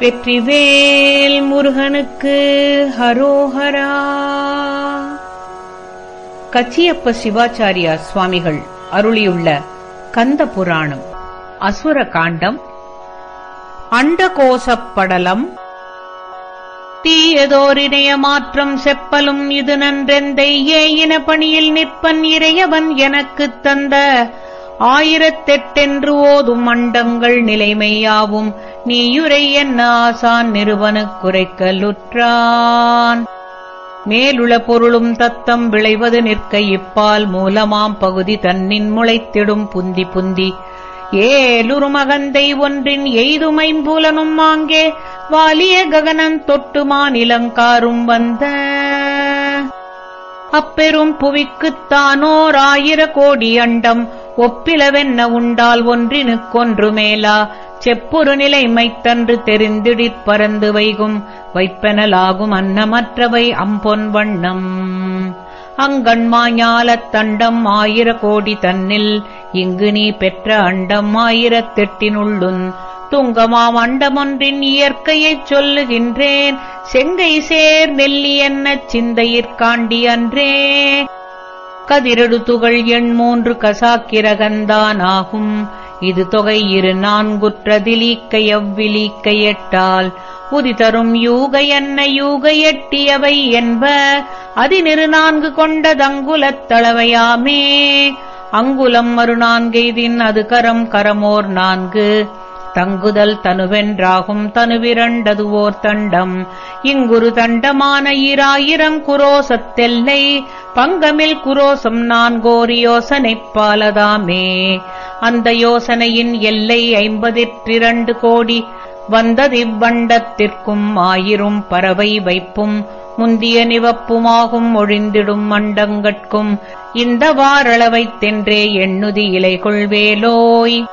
வெற்றிவேல் முருகனுக்கு ஹரோஹரா. கச்சியப்ப சிவாச்சாரியா சுவாமிகள் அருளியுள்ள கந்த புராணம் அசுர காண்டம் அண்டகோசப்படலம் தீயதோரிணைய மாற்றம் செப்பலும் இது நன்றெந்தை ஏயின பணியில் நிற்பன் இறையவன் எனக்குத் தந்த ஆயிரத்தெட்டென்று ஓதும் அண்டங்கள் நிலைமையாவும். நீயுரை என்ன ஆசான்? நிறுவனுக் குறைக்கலுற்றான். மேலுள பொருளும் தத்தம் விளைவது நிற்க இப்பால் மூலமாம் பகுதி தன்னின் முளைத்திடும் புந்தி புந்தி. ஏலுருமகந்தை ஒன்றின் எய்துமைம்பூலனும் மாங்கே வாலிய ககனன் தொட்டு மாநிலங்காரும் வந்த. அப்பெரும் புவிக்குத்தானோர் ஆயிர கோடி அண்டம். ஒப்பிலவென்ன உண்டால் ஒன்றினுக்கொன்று மேலா செப்புறு நிலைமைத்தன்று தெரிந்திடிற் பறந்து வைகும். வைப்பெனலாகும் அன்னமற்றவை அம்பொன் வண்ணம். அங்கண்மாஞாலத் தண்டம் ஆயிர கோடி தன்னில். இங்கு நீ பெற்ற அண்டம் ஆயிரத்தெட்டினுள்ளுன் துங்கமாம் அண்டமொன்றின் இயற்கையைச் சொல்லுகின்றேன். செங்கை சேர் நெல்லி என்ன சிந்தையிற்காண்டி அன்றே. கதிரடு துகள் எண் மூன்று கசாக்கிரகந்தான் ஆகும் இது தொகை இரு நான்குற்றதிலீக்க எவ்விலீக்க எட்டால். உதிதரும் யூக என்ன யூக எட்டியவை என்ப அதினிரு நான்கு கொண்டதங்குலத் தளவையாமே. அங்குலம் மறு நான்கெய்தின் அது கரம் கரமோர் நான்கு. தங்குதல் தனுவென்றாகும் தனுவிரண்டது ஓர் தண்டம். இங்குரு தண்டமான ஈராயிரம் குரோசத்தெல்லை பங்கமில் குரோசம் நான்கோரி யோசனைப் பாலதாமே. அந்த யோசனையின் எல்லை ஐம்பதிற்றிரண்டு கோடி வந்ததிவ்வண்டத்திற்கும் ஆயிரும் பறவை வைப்பும் முந்திய நிவப்புமாகும் ஒழிந்திடும் மண்டங்கட்கும். இந்த வாரளவைத் தென்றே எண்ணுதி இலைகொள்வேலோய்.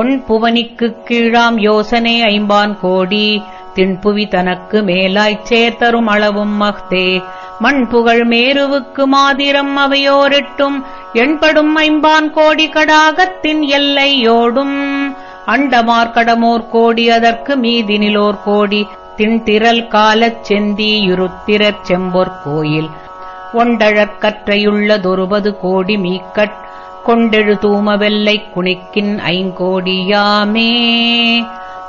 ஒன் புவனிக்குக் கீழாம் யோசனை ஐம்பான் கோடி திண்புவி தனக்கு மேலாய்ச் சேர்த்தரும் அளவும் மஹ்தே மண்புகழ் மேருவுக்கு மாதிரம் அவையோரிட்டும் எண்படும் ஐம்பான் கோடி கடாகத்தின் எல்லையோடும். அண்டமார்கடமோர் கோடி அதற்கு மீதினிலோர் கோடி திண்திரல் காலச் செந்தியுருத்திரச் செம்பொற் கோயில். ஒண்டழற்கற்றையுள்ளதொருபது கோடி மீக்கட் கொண்டெழு தூமவெல்லை குணிக்கின் ஐங்கோடியாமே.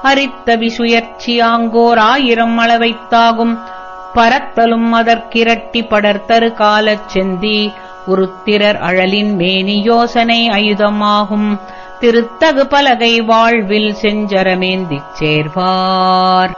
அரித்த விசுயர்ச்சியாங்கோர் ஆயிரம் அளவைத்தாகும். பரத்தலும் அதற்கிரட்டி படர்த்தரு காலச் செந்தி. உருத்திரர் அழலின் மேனி யோசனை ஆயுதமாகும் திருத்தகு பலகை வாழ்வில் செஞ்சரமேந்திச் சேர்வார்.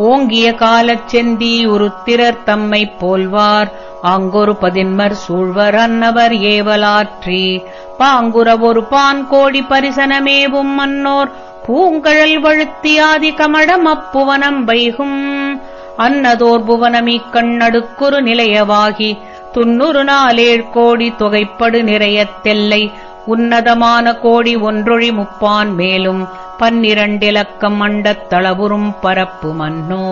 ஓங்கிய காலச் செந்தி உருத்திரர் தம்மைப் போல்வார். ஆங்கொரு பதின்மர் சூழ்வர் அன்னவர் ஏவலாற்றி. பாங்குற ஒரு பான் கோடி பரிசனமேவும் மன்னோர். பூங்கழல் வழுத்தியாதி கமடம் அப்புவனம் வைகும். அன்னதோர் புவனமி கண்ணடுக்குறு நிலையவாகி. துன்னுறு நாளேழ் கோடி தொகைப்படு நிறையத்தெல்லை உன்னதமான கோடி ஒன்றொழி முப்பான் மேலும் பன்னிரண்டிலக்கம் மண்டத்தளவுறும் பரப்பு மன்னோ.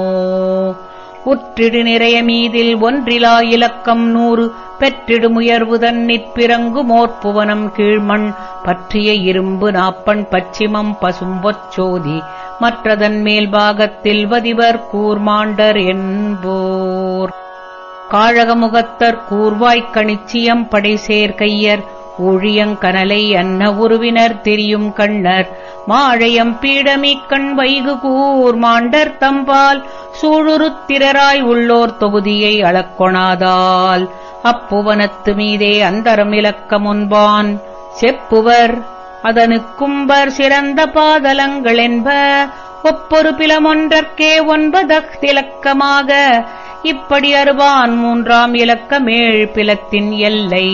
உற்றிடு நிறைய மீதில் ஒன்றிலா இலக்கம் நூறு பெற்றிடு முயர்வு தன்னிற் பிறங்கு மோர்ப்புவனம் கீழ்மண் பற்றிய இரும்பு நாப்பண் பச்சிமம் பசும்பொச்சோதி மற்றதன் மேல் பாகத்தில் வதிவர் கூர்மாண்டர் என்போர். காழகமுகத்தர் கூர்வாய்க் கணிச்சியம் படை சேர்க்கையர் ஊழியங்கனலை அன்ன உருவினர் தெரியும் கண்ணர் மாழையம் பீடமிக்கண் வைகு கூர் மாண்டர் தம்பால். சூழுருத்திரராய் உள்ளோர் தொகுதியை அளக்கொணாதால். அப்புவனத்து மீதே அந்தரம் இலக்கமுன்பான் செப்புவர் அதனுக்கும்பர் சிறந்த பாதலங்கள் என்ப. ஒப்பொரு பிலமொன்றற்கே ஒன்பதத்திலக்கமாக இப்படி அறுவான் மூன்றாம் இலக்கமேழ் பிலத்தின் எல்லை.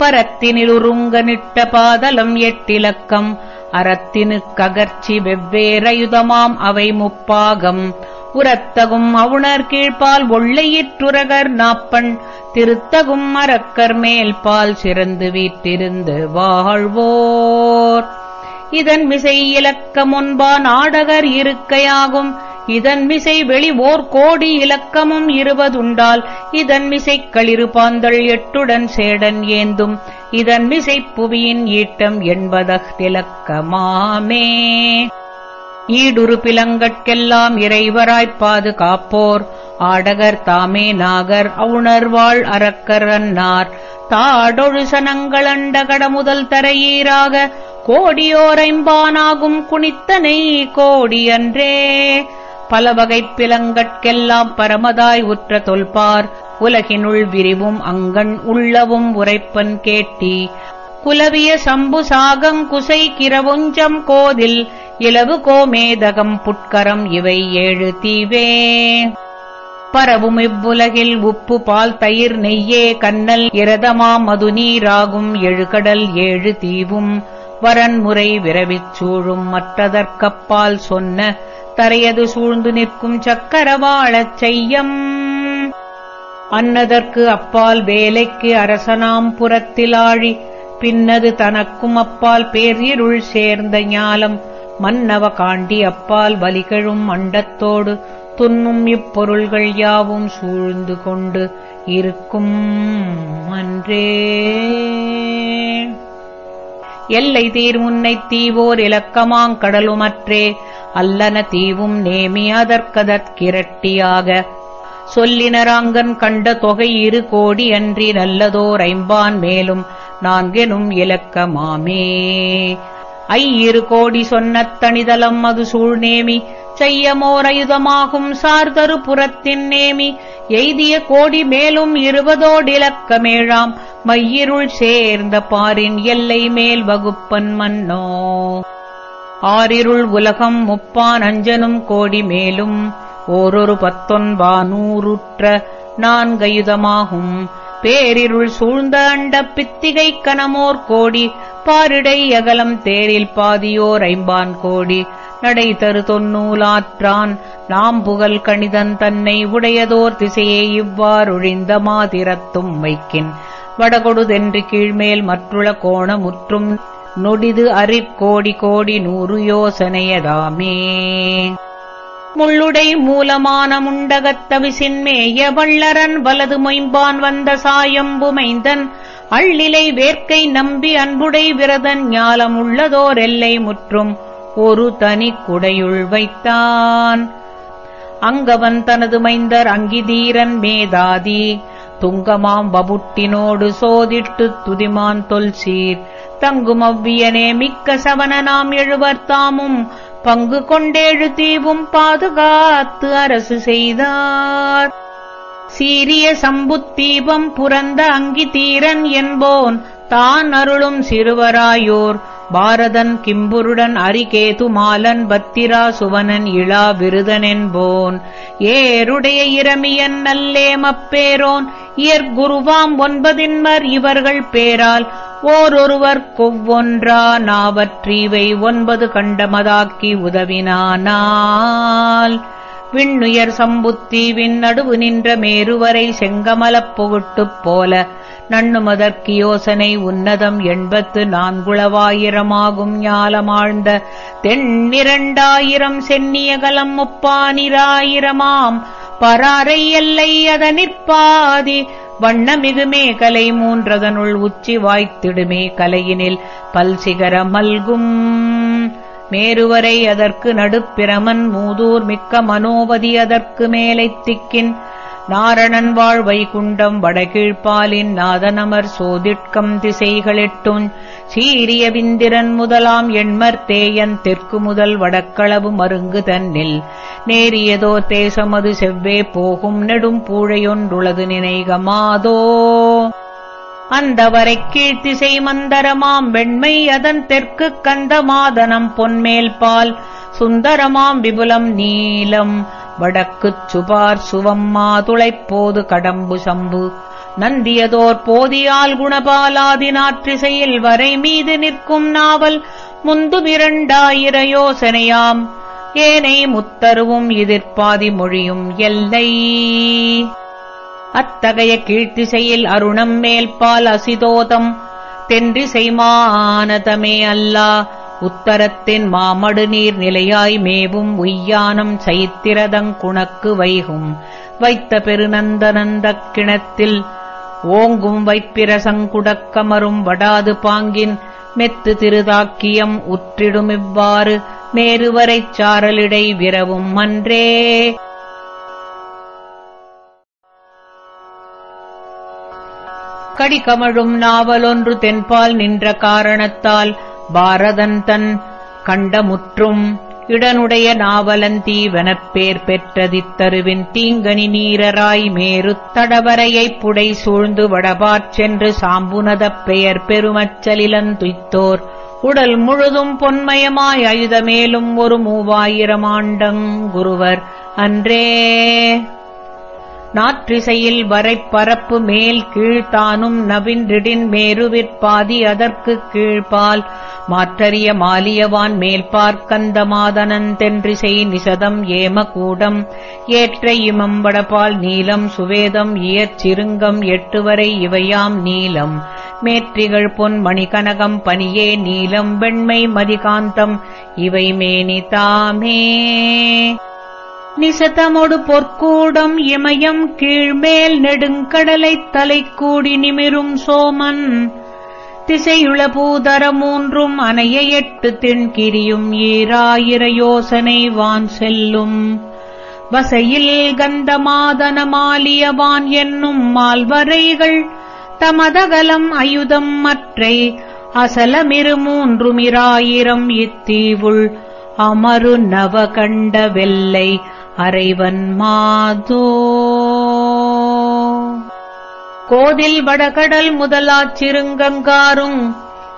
பரத்தினில் உருங்கனிட்ட பாதலம் எட்டிலக்கம். அறத்தினு ககர்ச்சி வெவ்வேறயுதமாம் அவை முப்பாகம். உரத்தகும் அவுணர் கீழ்பால் ஒள்ளையிற்றுரகர் நாப்பண். திருத்தகும் மரக்கர் மேல் பால் சிறந்து வீற்றிருந்து வாழ்வோர். இதன் மிசை இலக்க முன்பா நாடகர் இருக்கையாகும். இதன் மிசை வெளி ஓர் கோடி இலக்கமும் இருபதுண்டால் இதன் மிசைக் களிறு பாந்தள் எட்டுடன் சேடன் ஏந்தும். இதன் மிசை புவியின் ஈட்டம் என்பதிலக்கமாமே திலக்கமாமே. ஈடுரு பிலங்கட்கெல்லாம் இறைவராய்ப் பாதுகாப்போர். ஆடகர் தாமே நாகர் அவுணர்வாள் அறக்கர் அன்னார். தாடொழு சனங்களண்ட கடமுதல் தரையீராக கோடியோரைம்பானாகும் குனித்தனை கோடியன்றே. பலவகைப் பிலங்கட்கெல்லாம் பரமதாய் உற்ற தொல்பார். உலகினுள் விரிவும் அங்கண் உள்ளவும் உரைப்பன் கேட்டி. குலவிய சம்பு சாகம் குசை கிரவுஞ்சம் கோதில் இளவு கோமேதகம் புட்கரம் இவை ஏழு தீவே பரவும் இவ்வுலகில் உப்பு பால் தயிர் நெய்யே கண்ணல் இரதமா மதுநீராகும் எழுகடல் ஏழு தீவும். வரன்முறை விரவிச் சூழும் மற்றதற்கப்பால் சொன்ன தரையது சூழ்ந்து நிற்கும் சக்கரவாழச் செய்யம். அன்னதற்கு அப்பால் வேலைக்கு அரசனாம் புறத்திலாழி பின்னது தனக்கும் அப்பால் பேரிருள் சேர்ந்த ஞாலம். மன்னவ காண்டி அப்பால் வலிகழும் அண்டத்தோடு துன்னும் இப்பொருள்கள் யாவும் சூழ்ந்து கொண்டு இருக்கும் அன்றே. எல்லை தீர் முன்னைத் தீவோர் இலக்கமாங்கடலுமற்றே அல்லன தீவும் நேமி அதற்கதற்கிரட்டியாக சொல்லினராங்கன் கண்ட தொகை இரு கோடி அன்றி நல்லதோர் ஐம்பான் மேலும் நான்கெனும் இலக்கமாமே. ஐயிரு கோடி சொன்னத் தனிதலம் அது சூழ்நேமி செய்யமோரயுதமாகும் சார்தரு புறத்தின் நேமி. எய்திய கோடி மேலும் இருபதோடிலக்கமேழாம் மையிருள் சேர்ந்த பாரின் எல்லை மேல் வகுப்பன் மன்னோ. ஆறிருள் உலகம் முப்பான் அஞ்சனும் கோடி மேலும். ஓரொரு பத்தொன்பா நூறுற்ற நான்கையுதமாகும். பேரிருள் சூழ்ந்த அண்ட பித்திகை கனமோர் கோடி பாரிடை அகலம் தேரில் பாதியோர் ஐம்பான் கோடி. நடை தரு தொன்னூலாற்றான் நாம் புகழ் கணிதன் தன்னை உடையதோர் திசையே இவ்வாறொழிந்த மாதிரத்தும் வைக்கின் வடகொடுதென்று கீழ்மேல் மற்றுள கோணமுற்றும் நொடிது அரிக்கோடி கோடி நூறு யோசனையதாமே. முள்ளுடை மூலமான முண்டகத்தவிசின்மேய வள்ளரன் வலது மொயம்பான் வந்த சாயம்புமைந்தன் அள்ளிலை வேர்க்கை நம்பி அன்புடை விரதன் ஞாலம் உள்ளதோர் எல்லை முற்றும் ஒரு தனி குடையுள் வைத்தான். அங்கவன் தனது மைந்தர் அங்கிதீரன் மேதாதி துங்கமாம் வபுட்டினோடு சோதிட்டுத் துதிமான் தொல்சீர். தங்கும் அவ்வியனே மிக்க சவனனாம் எழுவர் தாமும் பங்கு கொண்டேழு தீவும் பாதுகாத்து அரசு செய்தார். சீரிய சம்புத்தீபம் புரந்த அங்கி தீரன் என்போன் தான் அருளும் சிறுவராயோர். பாரதன் கிம்புருடன் அரிகேது மாலன் பத்திரா சுவனன் இளா விருதனென்போன். ஏருடைய இரமியன் நல்லேமப்பேரோன் இயற்குருவாம் ஒன்பதின்மர் இவர்கள் பேரால் ஓரொருவர் கொவ்வொன்றா நாவற்றீவை ஒன்பது கண்டமதாக்கி உதவினானால். விண்ணுயர் சம்புத்தீவின் நடுவு நின்ற மேருவரை செங்கமலப் புகுட்டுப் போல நண்ணுமதற்கு யோசனை உன்னதம் எண்பத்து நான்குளவாயிரமாகும் ஞாலமாழ்ந்த தென்னிரண்டாயிரம் சென்னியகலம் முப்பானிராயிரமாம். பராரை எல்லை அதனிற்பாதி வண்ணமிகுமே கலை மூன்றதனுள் உச்சி வாய்த்திடுமே கலையினில் பல்சிகர மல்கும். மேருவரை அதற்கு நடுப்பிரமன் மூதூர் மிக்க மனோவதி அதற்கு மேலைத் திக்கின் நாரணன் வாழ் வைகுண்டம் வடகீழ்ப்பாலின் நாதனமர் சோதிட்கம் திசைகளெட்டுஞ் சீரிய விந்திரன் முதலாம் எண்மர் தேயன் தெற்கு முதல் வடக்களவு மருங்கு தன்னில். நேரியதோ தேசமது செவ்வே போகும் நெடும் பூழையொன்றுளது நினைகமாதோ. அந்த வரை கீழ்த்திசை மந்தரமாம் வெண்மை அதன் தெற்கு கந்தமாதனம் பொன்மேல் பால். சுந்தரமாம் விபுலம் நீலம் வடக்குச் சுபார் சுவம் மாதுளைப்போது கடம்பு சம்பு. நந்தியதோர் போதியால் குணபாலாதினாற்றிசையில் வரை மீது நிற்கும் நாவல் முந்துமிரண்டாயிர யோசனையாம். ஏனை முத்தருவும் எதிர்பாதி மொழியும் எல்லை. அத்தகைய கீழ்த்திசையில் அருணம் மேல்பால் அசிதோதம். தென்றிசைமானதமே அல்லா. உத்தரத்தின் மாமடு நீர் நிலையாய் மேவும் உய்யானம் சைத்திரதங்குணக்கு வைகும். வைத்த பெருநந்தனந்தக் கிணத்தில் ஓங்கும் வைப்பிரசங்குடக்கமரும் வடாது பாங்கின் மெத்து திருதாக்கியம் உற்றிடுமிவ்வாறு. மேருவரைச் சாரலிடை விரவும் மன்றே. அன்றே கடிகமழும் நாவலொன்று தென்பால் நின்ற காரணத்தால் பாரதன் தன் கண்டமுற்றும் இடனுடைய நாவலந்தீவனப்பேர் பெற்றதித்தருவின் தீங்கனி நீரராய் மேரு தடவரையைப் புடை சூழ்ந்து வடபாற் சென்று சாம்புனதப் பெயர் பெருமச்சலிலந்துய்த்தோர் உடல் முழுதும் பொன்மயமாய் அயுதமேலும் ஒரு மூவாயிரம் ஆண்டங்குருவர் அன்றே நாற்றிசையில் வரைப்பரப்பு மேல் கீழ்த்தானும் நவின்றிடின் மேருவிற்பாதி அதற்குக் கீழ்பால் மாற்றறிய மாலியவான் மேல்பார்க்கந்த மாதனந்தென்றிசை நிசதம் ஏமகூடம். ஏற்ற இமம் வடபால் நீலம் சுவேதம் இயற்சிருங்கம் எட்டுவரை இவையாம் நீலம். மேற்றிகள் பொன் மணிகனகம் பனியே நீலம். வெண்மை மதிகாந்தம் இவை மேனி தாமே நிசதமொடு பொற்கூடம் இமயம் கீழ்மேல் நெடுங்கடலைத் தலைக்கூடி நிமிரும் சோமன். திசையுள பூதர மூன்றும் அனைய எட்டு திண்கிரியும் ஈராயிர யோசனை வான் செல்லும். வசையில் கந்தமாதன மாலியவான் என்னும் மால்வரைகள் தமதகலம் அயுதம் மற்றை அசலமிரு மூன்றுமிராயிரம் இத்தீவுள் அமரு நவகண்ட வெல்லை அறைவன் மாதோ. கோதில் வடகடல் முதலாச் சிறுங்கங்காரும்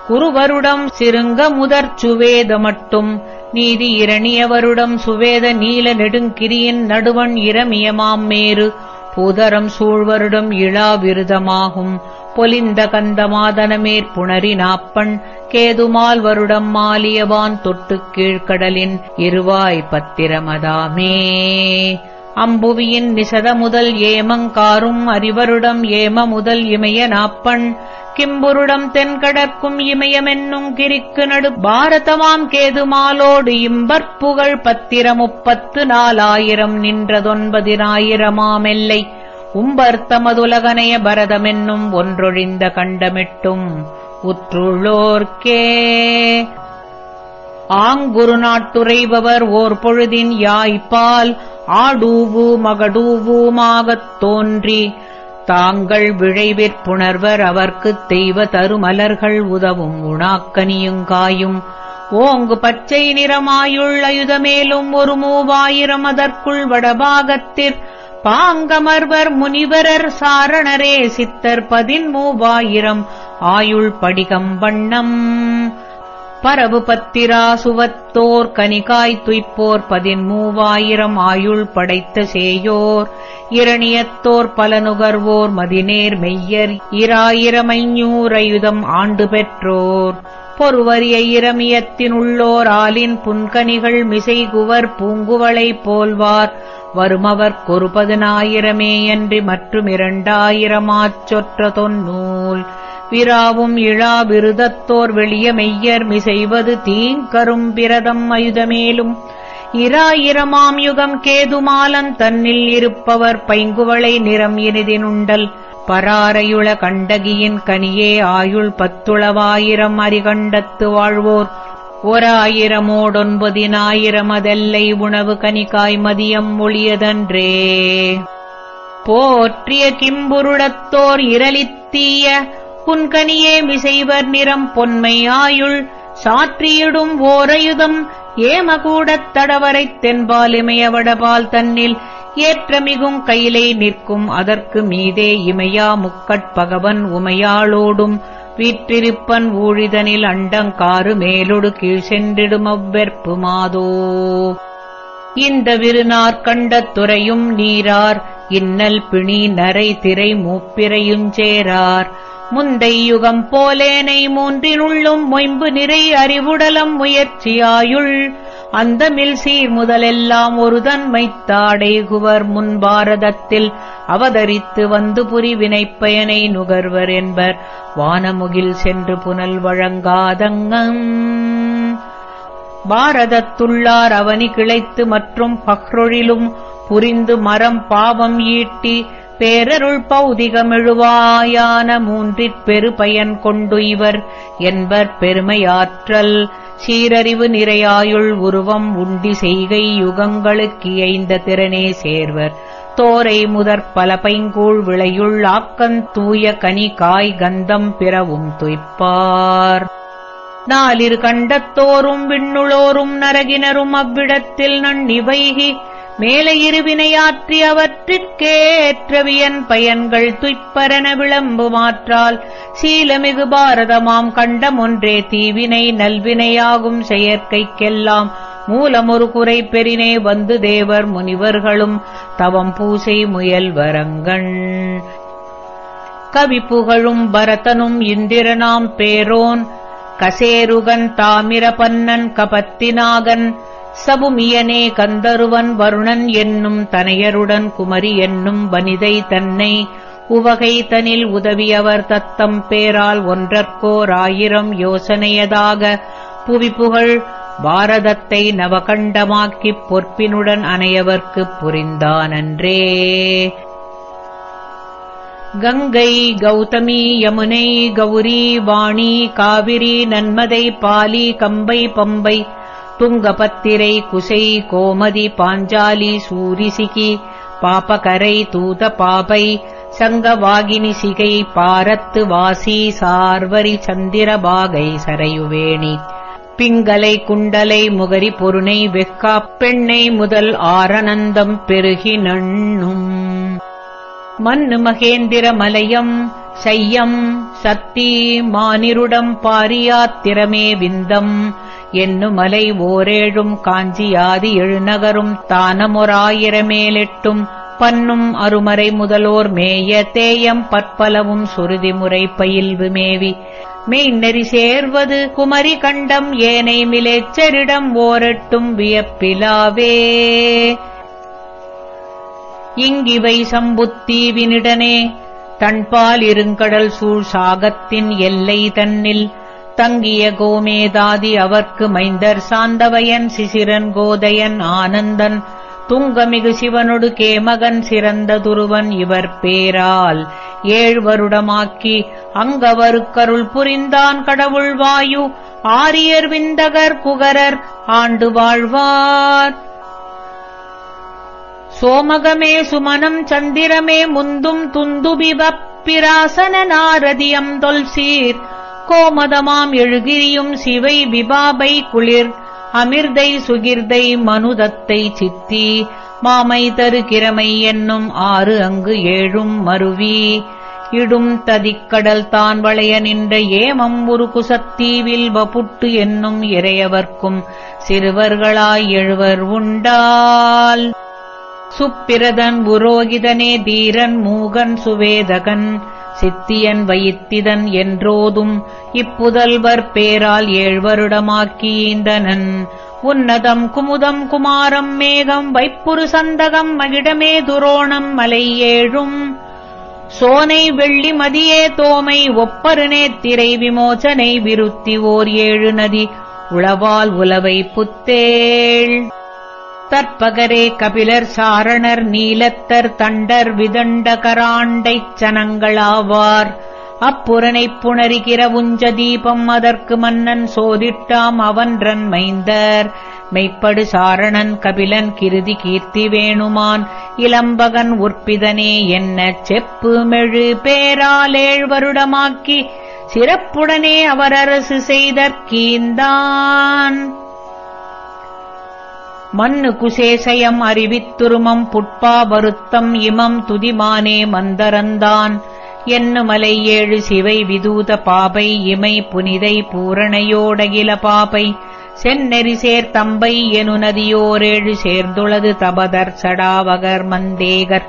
குருவருடம் சிறுங்க முதற் சுவேத மட்டும். நீதி இரணியவருடம் சுவேத நீல நெடுங்கிரியின் நடுவன் இரமியமாம் மேரு பூதரம் சூழ்வருடம் இழாவிருதமாகும் பொலிந்த கந்தமாதனமேற் புணரி நாப்பண். கேதுமால் வருடம் மாலியவான் தொட்டு கீழ்கடலின் இருவாய் பத்திரமதாமே. அம்புவியின் நிசத முதல் ஏமங்காரும் அறிவருடம் ஏம முதல் இமய நாப்பண். கிம்புருடம் தென்கடற்கும் இமயமென்னும் கிரிக்கு நடு பாரதமாம் கேதுமாலோடு இம்பற்புகழ் பத்திர முப்பத்து நாலாயிரம் நின்றதொன்பதினாயிரமாமெல்லை. உம்பர்த்தமதுலகனைய பரதமென்னும் ஒன்றொழிந்த கண்டமிட்டும். உற்றுள்ளோர்க்கே. ஆங்குரு நாட்டுரைபவர் ஓர் பொழுதின் யாய்ப்பால் ஆடூவு மகடூவுமாகத் தோன்றி. தாங்கள் விழைவிற்புணர்வர் அவர்க்குத் தெய்வ தருமலர்கள் உதவும் உணாக்கனியுங்காயும். ஓங்கு பச்சை நிறமாயுள் அயுதமேலும் ஒரு மூவாயிரம் அதற்குள் வடபாகத்திற் பாங்கமர்வர் முனிவரர் சாரணரே சித்தர் பதின்மூவாயிரம். ஆயுள் படிகம் வண்ணம். பரவு பத்திரா சுவத்தோர் கனிகாய் துய்ப்போர் பதின்மூவாயிரம் ஆயுள் படைத்த சேயோர். இரணியத்தோர் பல நுகர்வோர் மதிநேர் மெய்யர் இராயிரமைஞூரையுதம் ஆண்டு பெற்றோர். பொறுவரிய இரமியத்தினுள்ளோர் ஆலின் புன்கனிகள் மிசைகுவர் பூங்குவளை போல்வார். வருமவர் கொரு பதினாயிரமேயன்றி மற்றும் இரண்டாயிரமாச் சொற்ற தொன்னூல் பிராவும் இழா விருதத்தோர் வெளிய மெய்யர் மிசைவது தீங்கரும் பிரதம் அயுதமேலும். இராயிரமாம் யுகம் கேதுமாலன் தன்னில் இருப்பவர் பைங்குவளை நிறம் இனிதினுண்டல் பராரையுள கண்டகியின் கனியே ஆயுள் பத்துளவாயிரம் அரிகண்டத்து வாழ்வோர். ஓராயிரமோடொன்பதினாயிரம் அதெல்லை உணவு கனிகாய் மதியம் ஒளியதன்றே. போற்றிய கிம்புருடத்தோர் இரலித்தீய புன்கனியே மிசைவர் நிறம் பொன்மை ஆயுள் சாற்றியிடும் ஓரயுதம் ஏமகூடத் தடவரைத் தென்பால் இமையவடபால் தன்னில் ஏற்றமிகும் கையிலை நிற்கும் அதற்கு மீதே இமையா முக்கட்பகவன் உமையாளோடும் வீற்றிருப்பன் ஊழிதனில் அண்டங்காறு மேலொடு கீழ் சென்றிடும் அவ்வெற்பு மாதோ. இந்த விருநார் கண்ட துறையும் நீரார் இன்னல் பிணி நரை திரை மூப்பிரையுஞ்சேரார் முந்தை யுகம் போலேனை மூன்றினுள்ளும் மொயம்பு நிறை அறிவுடலம் முயற்சியாயுள். அந்த மில் சீர் முதலெல்லாம் ஒரு தன்மைத்தாடைகுவர் முன் பாரதத்தில் அவதரித்து வந்து புரிவினைப்பயனை நுகர்வர் என்பர். வானமுகில் சென்று புனல் வழங்காதங்கம். பாரதத்துள்ளார் அவனி கிளைத்து மற்றும் பக்ரொழிலும் புரிந்து மரம் பாவம் ஈட்டி பேரருள் பௌதிகமெழுவாயான மூன்றிற் பெரு பயன் கொண்டு இவர் என்பர் பெருமையாற்றல். சீரறிவு நிறையாயுள் உருவம் உண்டி செய்கை யுகங்களுக்கு இயைந்த திறனே சேர்வர். தோரை முதற் பல பைங்கூழ் விளையுள் ஆக்கந் தூய கனி காய் கந்தம் பிறவும் துய்ப்பார். நாலிரு கண்டத்தோரும் விண்ணுளோரும் நரகினரும் அவ்விடத்தில் நண்ணி வைகி மேலே இருவினையாற்றி அவற்றிற்கேற்றவியன் பயன்கள் துய்ப்பரன விளம்பு மாற்றால் சீலமிகு பாரதமாம் கண்டமொன்றே தீவினை நல்வினையாகும் செயற்கைக்கெல்லாம். மூலமொரு குறை பெறினே வந்து தேவர் முனிவர்களும் தவம் பூசை முயல்வரங்கண் கவி புகழும் பரதனும் இந்திரனாம் பேரோன் கசேருகன் தாமிரபன்னன் கபத்தினாகன் சபுமியனே கந்தருவன் வருணன் என்னும் தனையருடன் குமரி என்னும் வனிதை தன்னை உவகை தனில் உதவியவர் தத்தம் பேரால் ஒன்றற்கோர் ஆயிரம் யோசனையதாக புவிப்புகழ் பாரதத்தை நவகண்டமாக்கிப் பொற்பினுடன் அனையவர்க்குப் புரிந்தானன்றே. கங்கை கௌதமி யமுனை கௌரி வாணி காவிரி நன்மதை பாலி கம்பை பம்பை துங்கபத்திரை குசை கோமதி பாஞ்சாலி சூரிசிகி பாபகரை தூத பாபை சங்கவாகினி சிகை பாரத்து வாசி சார்வரி சந்திரபாகை சரையுவேணி. பிங்கலை குண்டலை முகரி பொருணை வெக்கா பெண்ணை முதல் ஆரணந்தம் பெருகி நண்ணும். மன்னு மகேந்திர மலையம் சையம் சத்தி மானிருடம் பாரியாத்திரமே விந்தம். என்னு மலை ஓரேழும் காஞ்சியாதி எழுநகரும் தானமொராயிரமேலெட்டும் பன்னும் அருமறை முதலோர் மேய தேயம் பற்பலவும் சுருதி முறை பயில்வு மேவி. மெய்நெறி சேர்வது குமரி கண்டம் ஏனை மிலேச்சரிடம் ஓரட்டும் வியப்பிலாவே. இங்கிவை சம்புத்தீவினிடனே தன்பால் இருங்கடல் சூழ் சாகத்தின் எல்லை தன்னில் தங்கிய கோமேதாதி அவர்க்கு மைந்தர் சாந்தவயன் சிசிரன் கோதையன் ஆனந்தன். துங்கமிகு சிவனொடு கேமகன் சிறந்த துருவன் இவர் பேரால். ஏழ்வருடமாக்கி அங்கவருக்கருள் புரிந்தான் கடவுள் வாயு. ஆரியர் விந்தகர் குகரர் ஆண்டு வாழ்வார். சோமகமே சுமனம் சந்திரமே முந்தும் துந்துபிவப் பிராசன நாரதியம் தொல்சீர். கோமதமாம் எழுகிரியும் சிவை விபாபை குளிர். அமிர்தை சுகிர்தை மனுதத்தை சித்தி. மாமை தரு கிரமை என்னும் ஆறு அங்கு ஏழும் மருவி. இடும் ததிக்கடல் தான் வளைய நின்ற ஏமம் ஒரு குசத்தீவில் வபுட்டு என்னும் இறையவர்க்கும். சிறுவர்களாய் எழுவர் உண்டால். சுப்பிரதன் உரோகிதனே தீரன் மூகன் சுவேதகன். சித்தியன் வைத்திதன் என்றோதும் இப்புதல்வர் பேரால் ஏழ்வருடமாக்கியந்தனன் உன்னதம் குமுதம் குமாரம் மேகம் வைப்புரு சந்தகம் மகிடமே துரோணம் மலை ஏழும். சோனை வெள்ளி மதியே தோமை ஒப்பருணே திரை விமோசனை விருத்தி ஓர் ஏழு நதி உளவால் உலவை புத்தேள். தற்பகரே கபிலர் சாரணர் நீலத்தர் தண்டர் விதண்ட கராண்டைச் சனங்களாவார். அப்புறனைப் புணரிகிற உஞ்ச தீபம் அதற்கு மன்னன் சோதிட்டாம் அவன்றன் மைந்தர் மெய்ப்படு சாரணன் கபிலன் கிருதி கீர்த்தி வேணுமான். இளம்பகன் உற்பிதனே என்ன செப்பு மெழு பேராலேழ் வருடமாக்கி. சிறப்புடனே அவரரசு செய்தற்கீந்தான் மண்ணு குசேசயம் அறிவித்துருமம் புட்பா வருத்தம் இமம் துதிமானே மந்தரந்தான். என்னு மலை ஏழு சிவை விதூத பாபை இமை புனிதை பூரணையோடகில பாபை. செந்நெறி சேர்த்தம்பை எனு நதியோரேழு சேர்ந்துளது தபதர் சடாவகர் மந்தேகர்.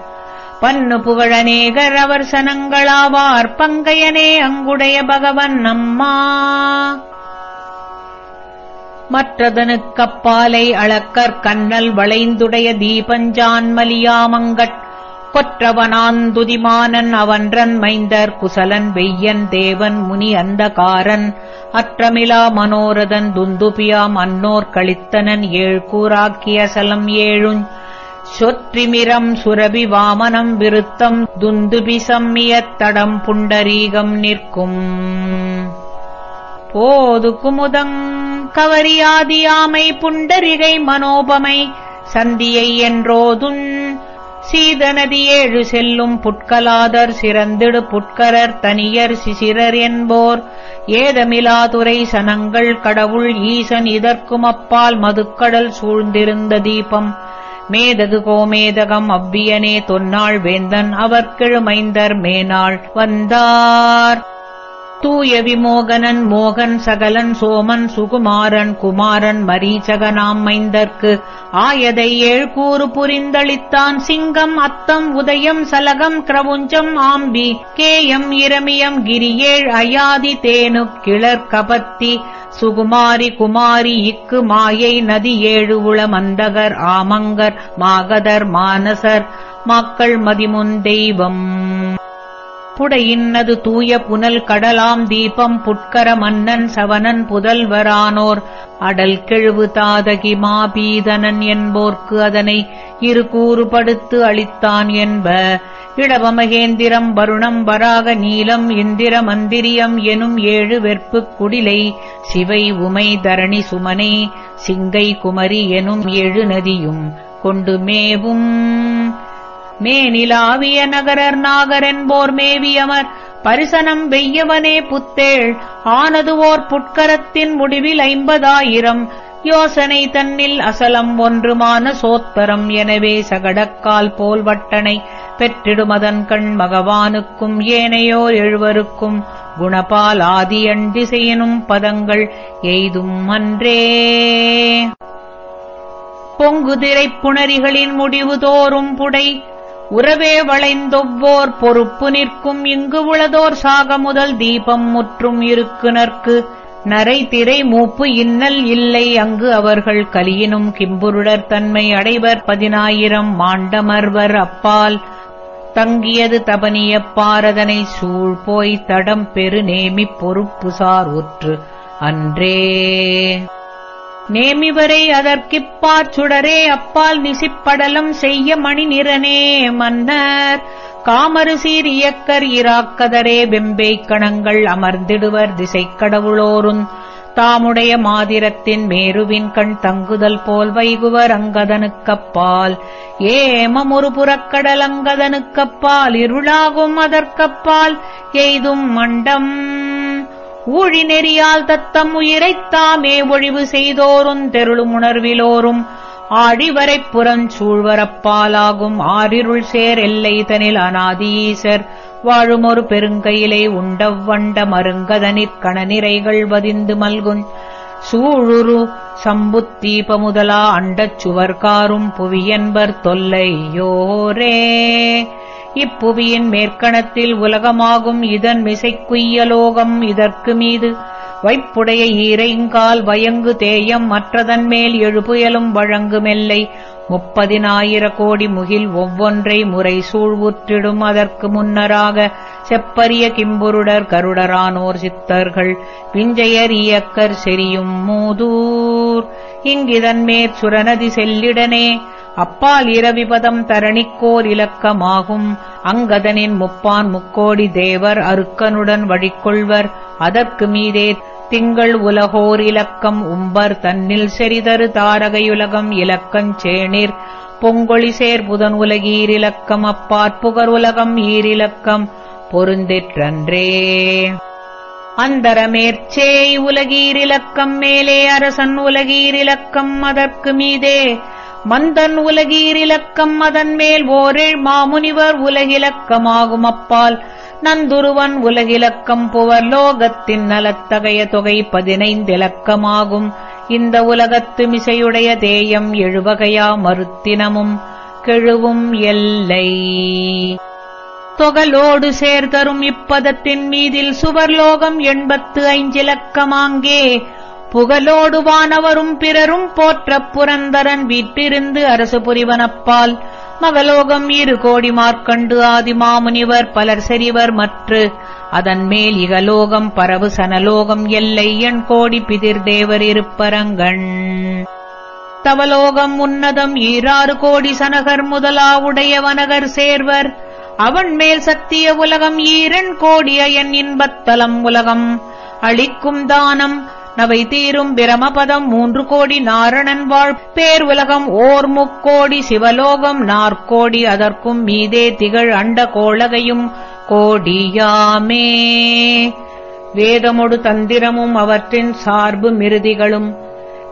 பன்னு புகழநேகர் அவர் சனங்களாவார் பங்கையனே அங்குடைய பகவன் அம்மா. மற்றதனுக்கப்பாலை அளக்கற் கண்ணல் வளைந்துடைய தீபஞ்சான்மலியாமங்கட் கொற்றவனாந்துதிமானன் அவன்றன் மைந்தர் குசலன் வெய்யன் தேவன் முனி அந்தகாரன் அற்றமிலா மனோரதன் துந்துபியாம் அன்னோர் கழித்தனன் ஏழ்கூறாக்கிய சலம் ஏழுஞ் சொற்றிமிரம் சுரபி வாமனம் விருத்தம் துந்துபி புண்டரீகம் நிற்கும். போது குமுதங் கவரியாதியாமை புண்டரிகை மனோபமை. சந்தியை என்றோதுன் சீதநதி ஏழு செல்லும் புட்கலாதர் சிறந்திடு புட்கரர் தனியர் சிசிரர் என்போர். ஏதமிலாதுரை சனங்கள் கடவுள் ஈசன் இதற்கும் அப்பால் மதுக்கடல் சூழ்ந்திருந்த தீபம். மேதகு கோமேதகம் அவ்வியனே தொன்னாள் வேந்தன் அவர்கிழுமைந்தர் மேனாள் வந்தார். தூய விமோகனன் மோகன் சகலன் சோமன் சுகுமாரன் குமாரன் மரீச்சகனாம் மைந்தற்கு ஆயதை ஏழ்கூறு புரிந்தளித்தான் சிங்கம் அத்தம் உதயம் சலகம் கிரவுஞ்சம் ஆம்பி. கேயம் இரமியம் கிரியேழ் அயாதி தேனு கிளர் கபத்தி. சுகுமாரி குமாரி இக்கு மாயை நதி ஏழு உள மந்தகர் ஆமங்கர் மாகதர் மானசர். மக்கள் மதிமுன் தெய்வம். புடையின்னது தூய புனல் கடலாம் தீபம் புட்கர மன்னன் சவனன் புதல்வரானோர். அடல் கெழுவு தாதகி மாபீதனன் என்போர்க்கு அதனை இரு கூறுபடுத்து அளித்தான் என்ப. இடவமகேந்திரம் வருணம் வராக நீலம் இந்திர மந்திரியம் எனும் ஏழு வெற்புக் குடிலை. சிவை உமை தரணி சுமனே சிங்கை குமரி எனும் ஏழு நதியும் கொண்டு மேவும். மேனிலாவிய நகரர் நாகரென்போர் மேவியமர். பரிசனம் வெய்யவனே புத்தேள். ஆனது ஓர் புட்கரத்தின் முடிவில் ஐம்பதாயிரம். யோசனை தன்னில் அசலம் ஒன்றுமான சோத்தரம் எனவே சகடக்கால் போல் வட்டனை பெற்றிடுமதன் கண் மகவானுக்கும் ஏனையோர் எழுவருக்கும். குணபால் ஆதியன் திசையனும் பதங்கள் எய்தும் அன்றே. பொங்குதிரைப் புணரிகளின் முடிவு தோறும் புடை உறவே வளைந்தொவ்வோர் பொறுப்பு நிற்கும் இங்கு உளதோர் சாக முதல் தீபம் முற்றும் இருக்குனர்க்கு. நரை திரை மூப்பு இன்னல் இல்லை அங்கு அவர்கள் கலியினும் கிம்புருடர் தன்மை அடைவர் பதினாயிரம் மாண்டமர்வர் அப்பால். தங்கியது தபனிய பாரதனை சூழ் போய் தடம் பெரு நேமிப் பொறுப்புசார் ஒற்று அன்றே. நேமிவரை அதற்கிப்பாற் சுடரே அப்பால் நிசிப்படலம் செய்ய மணி நிறனே மன்னர். காமறு சீர் இயக்கர் இராக்கதரே வெம்பை கணங்கள் அமர்ந்திடுவர் திசைக்கடவுளோருந். தாமுடைய மாதிரத்தின் மேருவின் கண் தங்குதல் போல் வைகுவர் அங்கதனுக்கப்பால். ஏமமொரு புறக்கடல் அங்கதனுக்கப்பால் இருளாகும் அதற்கப்பால் எய்தும் மண்டம். ஊழி நெறியால் தத்தம் உயிரைத் தாமே ஒழிவு செய்தோரும் தெருளும் உணர்விலோரும். ஆழிவரைப் புறஞ்சூழ்வரப்பாலாகும். ஆரிருள் சேர் எல்லை தனில் அநாதீசர் வாழுமொரு பெருங்கையிலே உண்டவ்வண்ட மருங்கதனிற் கணநிறைகள் வதிந்து மல்கும். சூழுரு சம்புத்தீப முதலா அண்டச் சுவர்காரும் புவியன்பர் தொல்லையோரே. இப்புவியின் மேற்கணத்தில் உலகமாகும் இதன் மிசைக்குய்யலோகம் இதற்கு மீது வைப்புடைய ஈரைங்கால் வயங்கு தேயம் மற்றதன் மேல் எழுபுயலும் வழங்குமெல்லை. முப்பதினாயிர கோடி முகில் ஒவ்வொன்றை முறை சூழ்வுற்றிடும் அதற்கு முன்னராக செப்பரிய கிம்புருடர் கருடரானோர் சித்தர்கள். விஞ்சையர் இயக்கர் செரியும் மூதூர். இங்கிதன் மேற் சுரநதி செல்லிடனே. அப்பால் இரவிபதம் தரணிக்கோர் இலக்கமாகும். அங்கதனின் முப்பான் முக்கோடி தேவர் அருக்கனுடன் வழிக்கொள்வர். அதற்கு மீதே திங்கள் உலகோர் இலக்கம் உம்பர் தன்னில் செறிதரு தாரகையுலகம் இலக்கஞ் சேணிர். பொங்கொழிசேர் புதன் உலகீர் இலக்கம் அப்பாற்புகர் உலகம் ஈரிலக்கம் பொருந்திற்றன்றே. அந்தரமேற்சேய் உலகீரிலக்கம் மேலே அரசன் உலகீரிலக்கம் அதற்கு மீதே மந்தன் உலகீரிலக்கம் அதன் மேல் ஓரேழ் மாமுனிவர் உலகிலக்கமாகும் அப்பால். நந்துருவன் உலகிலக்கம் புவர் லோகத்தின் நலத்தகைய தொகை பதினைந்திலக்கமாகும். இந்த உலகத்து மிசையுடைய தேயம் எழுவகையா மறுத்தினமும் கெழுவும் எல்லை. தொகலோடு சேர்தரும் இப்பதத்தின் மீதில் சுவர்லோகம் எண்பத்து ஐஞ்சிலக்கமாங்கே புகழோடு வானவரும் பிறரும் போற்றப் புரந்தரன் வீட்டிருந்து அரசு புரிவனப்பால். மகலோகம் இரு கோடி மார்க்கண்டு ஆதி மாமுனிவர் பலர் செறிவர் மற்று. அதன் மேல் இகலோகம் பரவு சனலோகம் எல்லை எண் கோடி பிதிர் தேவர் இருப்பரங்கண். தவலோகம் உன்னதம் ஈராறு கோடி சனகர் முதலா உடைய வனகர் சேர்வர். அவன் மேல் சத்திய உலகம் ஈரன் கோடி அயன் இன்பத்தலம் உலகம். அளிக்கும் தானம் நவை தீரும் பிரமபதம் மூன்று கோடி நாரணன் வாழ். பேர் உலகம் ஓர் முக்கோடி சிவலோகம் நாற்கோடி அதற்கும் மீதே திகழ் அண்ட கோளகையும் கோடியாமே. வேதமொடு தந்திரமும் அவற்றின் சார்பு மிருதிகளும்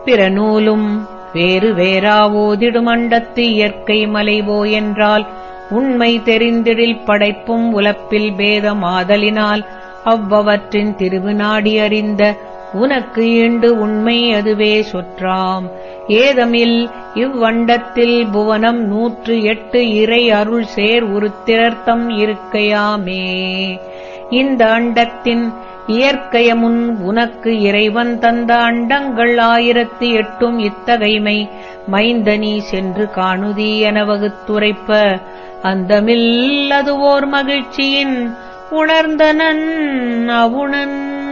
பிற நூலும் வேறு வேறா ஓதிடுமண்டத்து இயற்கை மலைவோ என்றால் உண்மை தெரிந்திடில் படைப்பும் உலப்பில் பேதமாதலினால் அவ்வவற்றின் திருவு நாடி அறிந்த உனக்கு ஈண்டு உண்மை அதுவே சொற்றாம். ஏதமில் இவ்வண்டத்தில் புவனம் நூற்று எட்டு இறை அருள் சேர் உருத்திரர்த்தம் இருக்கையாமே. இந்த அண்டத்தின் இயற்கையமுன் உனக்கு இறைவன் தந்த அண்டங்கள் ஆயிரத்து எட்டும் இத்தகைமை மைந்தனி சென்று காணுதி என வகுத்துரைப்ப. அந்தமில் அதுவோர் மகிழ்ச்சியின் உணர்ந்தனன் அவுணன்.